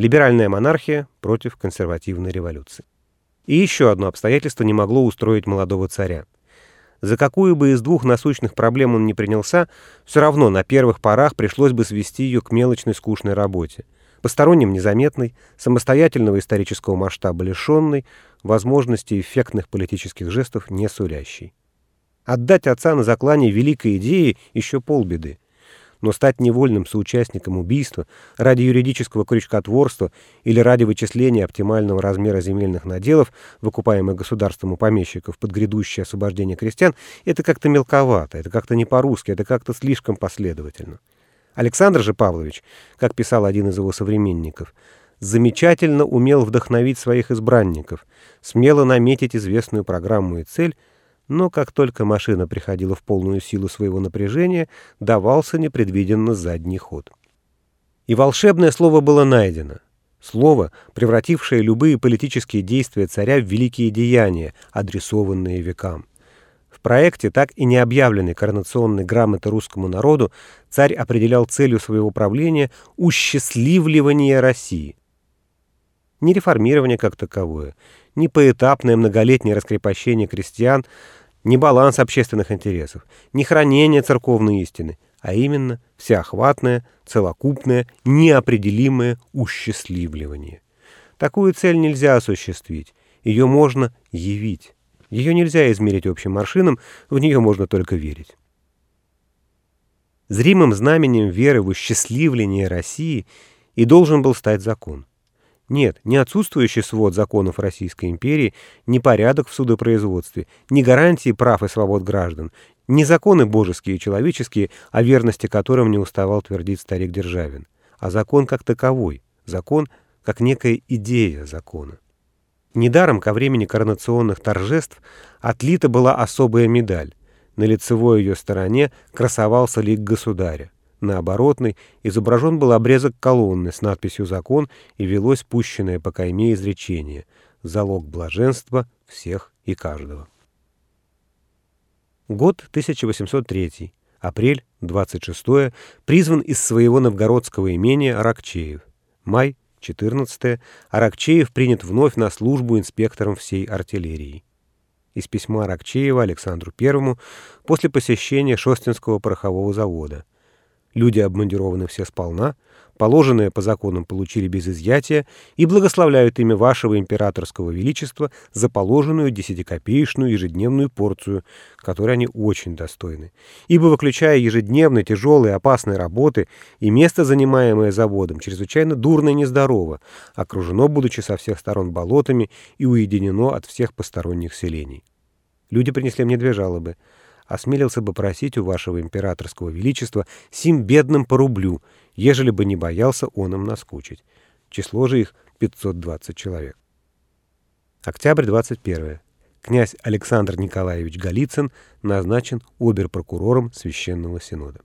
Либеральная монархия против консервативной революции. И еще одно обстоятельство не могло устроить молодого царя. За какую бы из двух насущных проблем он ни принялся, все равно на первых порах пришлось бы свести ее к мелочной скучной работе. Посторонним незаметной, самостоятельного исторического масштаба лишенной, возможности эффектных политических жестов не сулящей. Отдать отца на заклане великой идеи еще полбеды но стать невольным соучастником убийства ради юридического крючкотворства или ради вычисления оптимального размера земельных наделов, выкупаемых государством у помещиков под грядущее освобождение крестьян, это как-то мелковато, это как-то не по-русски, это как-то слишком последовательно. Александр же Павлович, как писал один из его современников, замечательно умел вдохновить своих избранников, смело наметить известную программу и цель, но как только машина приходила в полную силу своего напряжения, давался непредвиденно задний ход. И волшебное слово было найдено. Слово, превратившее любые политические действия царя в великие деяния, адресованные векам. В проекте, так и не объявленной коронационной грамоты русскому народу, царь определял целью своего правления усчастливливание России. Не реформирование как таковое, не поэтапное многолетнее раскрепощение крестьян – не баланс общественных интересов, не хранение церковной истины, а именно всеохватное, целокупное, неопределимое усчастливливание. Такую цель нельзя осуществить, ее можно явить. Ее нельзя измерить общим маршином, в нее можно только верить. Зримым знаменем веры в усчастливление России и должен был стать закон. Нет, не отсутствующий свод законов Российской империи, не порядок в судопроизводстве, не гарантии прав и свобод граждан, не законы божеские и человеческие, о верности которым не уставал твердить старик Державин, а закон как таковой, закон как некая идея закона. Недаром ко времени коронационных торжеств отлита была особая медаль. На лицевой ее стороне красовался лик государя. На оборотной изображен был обрезок колонны с надписью «Закон» и велось пущенное по кайме изречение «Залог блаженства всех и каждого». Год 1803, апрель 26 призван из своего новгородского имения Аракчеев. Май 14 Аракчеев принят вновь на службу инспектором всей артиллерии. Из письма Аракчеева Александру I после посещения Шостинского порохового завода. Люди обмундированы все сполна, положенное по законам получили без изъятия и благословляют имя вашего императорского величества за положенную десятикопеечную ежедневную порцию, которой они очень достойны. Ибо, выключая ежедневные тяжелые опасные работы, и место, занимаемое заводом, чрезвычайно дурно и нездорово, окружено, будучи со всех сторон болотами и уединено от всех посторонних селений. Люди принесли мне две жалобы — осмелился бы просить у вашего императорского величества сим бедным по рублю, ежели бы не боялся он им наскучить. Число же их 520 человек. Октябрь 21. Князь Александр Николаевич Голицын назначен обер-прокурором Священного Синода.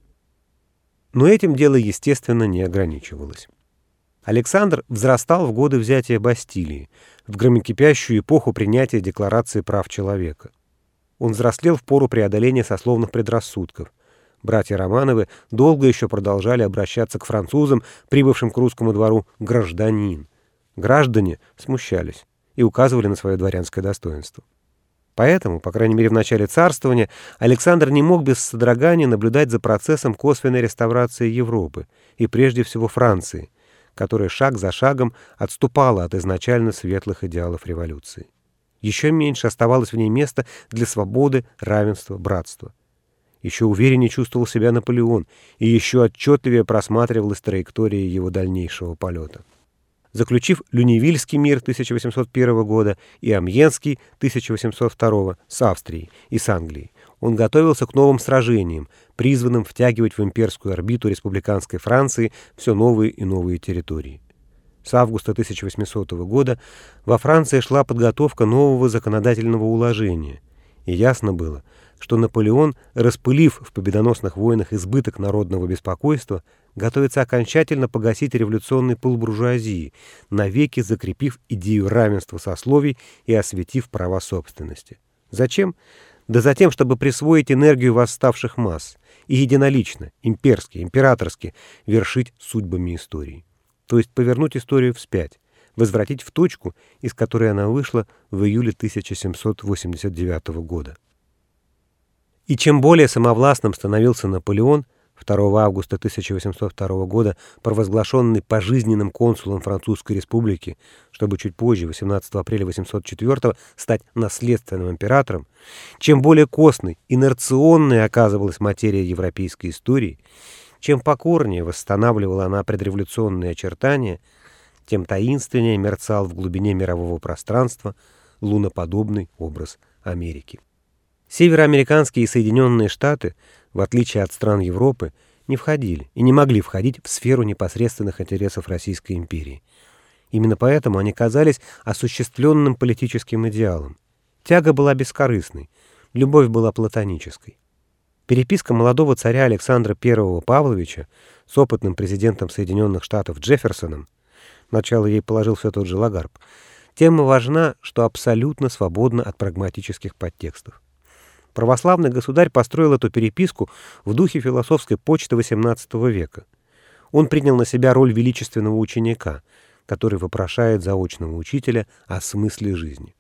Но этим дело, естественно, не ограничивалось. Александр взрастал в годы взятия Бастилии, в громокипящую эпоху принятия Декларации прав человека. Он взрослел в пору преодоления сословных предрассудков. Братья Романовы долго еще продолжали обращаться к французам, прибывшим к русскому двору, гражданин. Граждане смущались и указывали на свое дворянское достоинство. Поэтому, по крайней мере в начале царствования, Александр не мог без содрогания наблюдать за процессом косвенной реставрации Европы, и прежде всего Франции, которая шаг за шагом отступала от изначально светлых идеалов революции еще меньше оставалось в ней места для свободы, равенства, братства. Еще увереннее чувствовал себя Наполеон, и еще отчетливее просматривалась траектория его дальнейшего полета. Заключив Люневильский мир 1801 года и Амьенский 1802 с Австрией и с Англией, он готовился к новым сражениям, призванным втягивать в имперскую орбиту республиканской Франции все новые и новые территории. С августа 1800 года во Франции шла подготовка нового законодательного уложения, и ясно было, что Наполеон, распылив в победоносных войнах избыток народного беспокойства, готовится окончательно погасить революционный пыл буржуазии, навеки закрепив идею равенства сословий и осветив права собственности. Зачем? Да за тем, чтобы присвоить энергию восставших масс и единолично, имперски, императорски вершить судьбами истории. То есть повернуть историю вспять, возвратить в точку, из которой она вышла в июле 1789 года. И чем более самовластным становился Наполеон, 2 августа 1802 года провозглашенный пожизненным консулом Французской республики, чтобы чуть позже, 18 апреля 1804 стать наследственным императором, чем более костной, инерционной оказывалась материя европейской истории, чем покорнее восстанавливала она предреволюционные очертания, тем таинственнее мерцал в глубине мирового пространства луноподобный образ Америки. Североамериканские и Соединенные Штаты – в отличие от стран Европы, не входили и не могли входить в сферу непосредственных интересов Российской империи. Именно поэтому они казались осуществленным политическим идеалом. Тяга была бескорыстной, любовь была платонической. Переписка молодого царя Александра I Павловича с опытным президентом Соединенных Штатов Джефферсоном, начало ей положил все тот же Лагарб, тема важна, что абсолютно свободна от прагматических подтекстов. Православный государь построил эту переписку в духе философской почты XVIII века. Он принял на себя роль величественного ученика, который вопрошает заочного учителя о смысле жизни.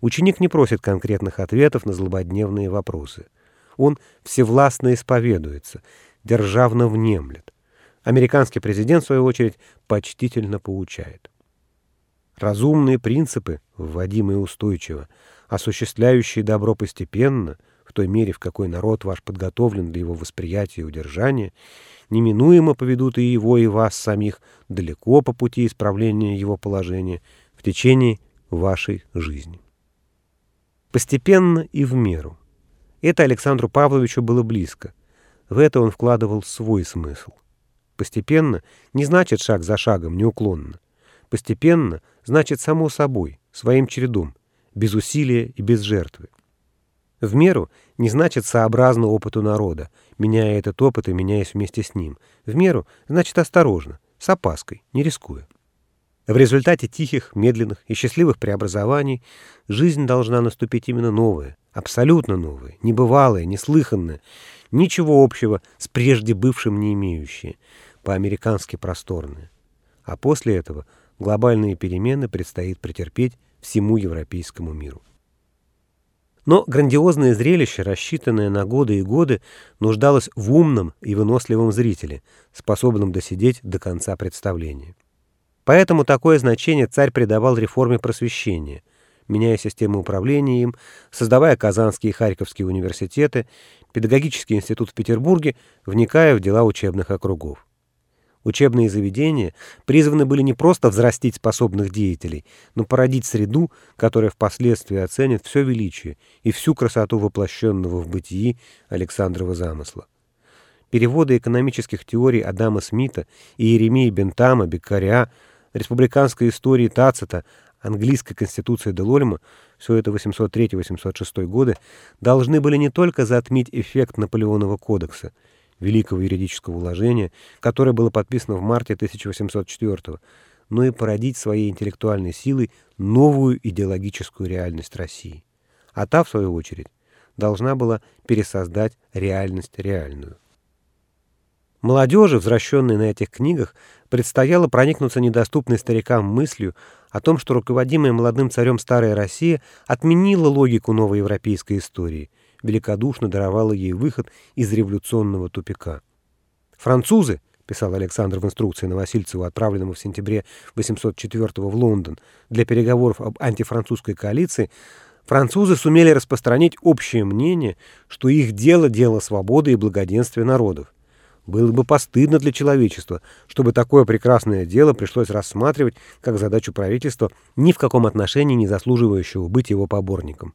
Ученик не просит конкретных ответов на злободневные вопросы. Он всевластно исповедуется, державно внемлет. Американский президент, в свою очередь, почтительно поучает. Разумные принципы, вводимые устойчиво, осуществляющие добро постепенно – в той мере, в какой народ ваш подготовлен для его восприятия и удержания, неминуемо поведут и его, и вас самих далеко по пути исправления его положения в течение вашей жизни. Постепенно и в меру. Это Александру Павловичу было близко. В это он вкладывал свой смысл. Постепенно не значит шаг за шагом, неуклонно. Постепенно значит само собой, своим чередом, без усилия и без жертвы. В меру не значит сообразно опыту народа, меняя этот опыт и меняясь вместе с ним. В меру значит осторожно, с опаской, не рискуя. В результате тихих, медленных и счастливых преобразований жизнь должна наступить именно новая, абсолютно новая, небывалая, неслыханная, ничего общего с прежде бывшим не имеющая, по-американски просторная. А после этого глобальные перемены предстоит претерпеть всему европейскому миру. Но грандиозное зрелище, рассчитанное на годы и годы, нуждалось в умном и выносливом зрителе, способном досидеть до конца представления. Поэтому такое значение царь придавал реформе просвещения, меняя систему управления им, создавая Казанские и Харьковские университеты, педагогический институт в Петербурге, вникая в дела учебных округов. Учебные заведения призваны были не просто взрастить способных деятелей, но породить среду, которая впоследствии оценит все величие и всю красоту воплощенного в бытии Александрова замысла. Переводы экономических теорий Адама Смита и Еремии Бентама, Беккаря, республиканской истории Тацита, английской конституции Делольма, все это 803-806 годы, должны были не только затмить эффект Наполеонова кодекса – великого юридического уложения, которое было подписано в марте 1804 но и породить своей интеллектуальной силой новую идеологическую реальность России. А та, в свою очередь, должна была пересоздать реальность реальную. Молодежи, возвращенной на этих книгах, предстояло проникнуться недоступной старикам мыслью о том, что руководимая молодым царем Старая Россия отменила логику новой европейской истории – великодушно даровала ей выход из революционного тупика. «Французы», — писал Александр в инструкции Новосильцеву, отправленному в сентябре 804 в Лондон для переговоров об антифранцузской коалиции, французы сумели распространить общее мнение, что их дело – дело свободы и благоденствия народов. Было бы постыдно для человечества, чтобы такое прекрасное дело пришлось рассматривать как задачу правительства, ни в каком отношении не заслуживающего быть его поборником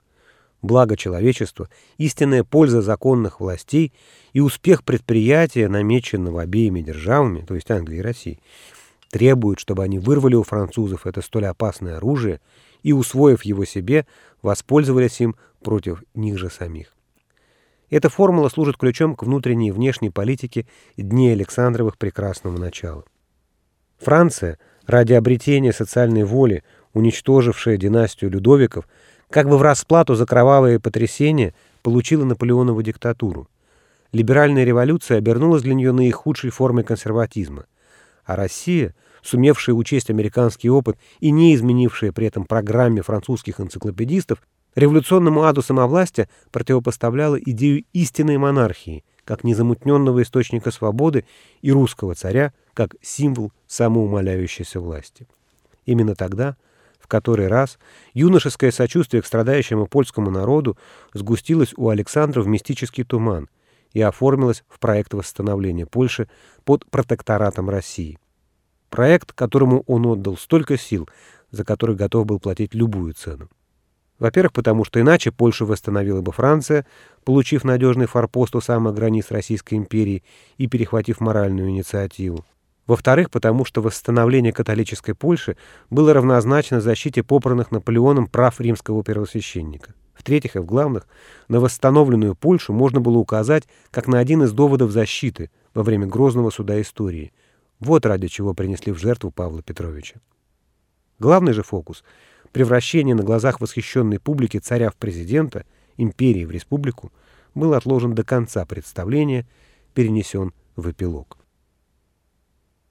благо человечества, истинная польза законных властей и успех предприятия, намеченного обеими державами, то есть Англией и Россией, требуют, чтобы они вырвали у французов это столь опасное оружие и, усвоив его себе, воспользовались им против них же самих. Эта формула служит ключом к внутренней и внешней политике дней Александровых прекрасного начала. Франция, ради обретения социальной воли, уничтожившая династию Людовиков, как бы в расплату за кровавые потрясения получила Наполеонову диктатуру. Либеральная революция обернулась для нее наихудшей формой консерватизма, а Россия сумевшая учесть американский опыт и не изменившая при этом программе французских энциклопедистов, революционному аду самовластия противопоставляла идею истинной монархии, как незамутненного источника свободы и русского царя, как символ самоумоляющейся власти. Именно тогда, в который раз, юношеское сочувствие к страдающему польскому народу сгустилось у Александра в мистический туман и оформилось в проект восстановления Польши под протекторатом России. Проект, которому он отдал столько сил, за который готов был платить любую цену. Во-первых, потому что иначе Польшу восстановила бы Франция, получив надежный форпост у самых границ Российской империи и перехватив моральную инициативу. Во-вторых, потому что восстановление католической Польши было равнозначно защите попранных Наполеоном прав римского первосвященника. В-третьих и в главных, на восстановленную Польшу можно было указать как на один из доводов защиты во время Грозного суда истории. Вот ради чего принесли в жертву Павла Петровича. Главный же фокус — превращение на глазах восхищенной публики царя в президента, империи в республику — был отложен до конца представления, перенесен в эпилог.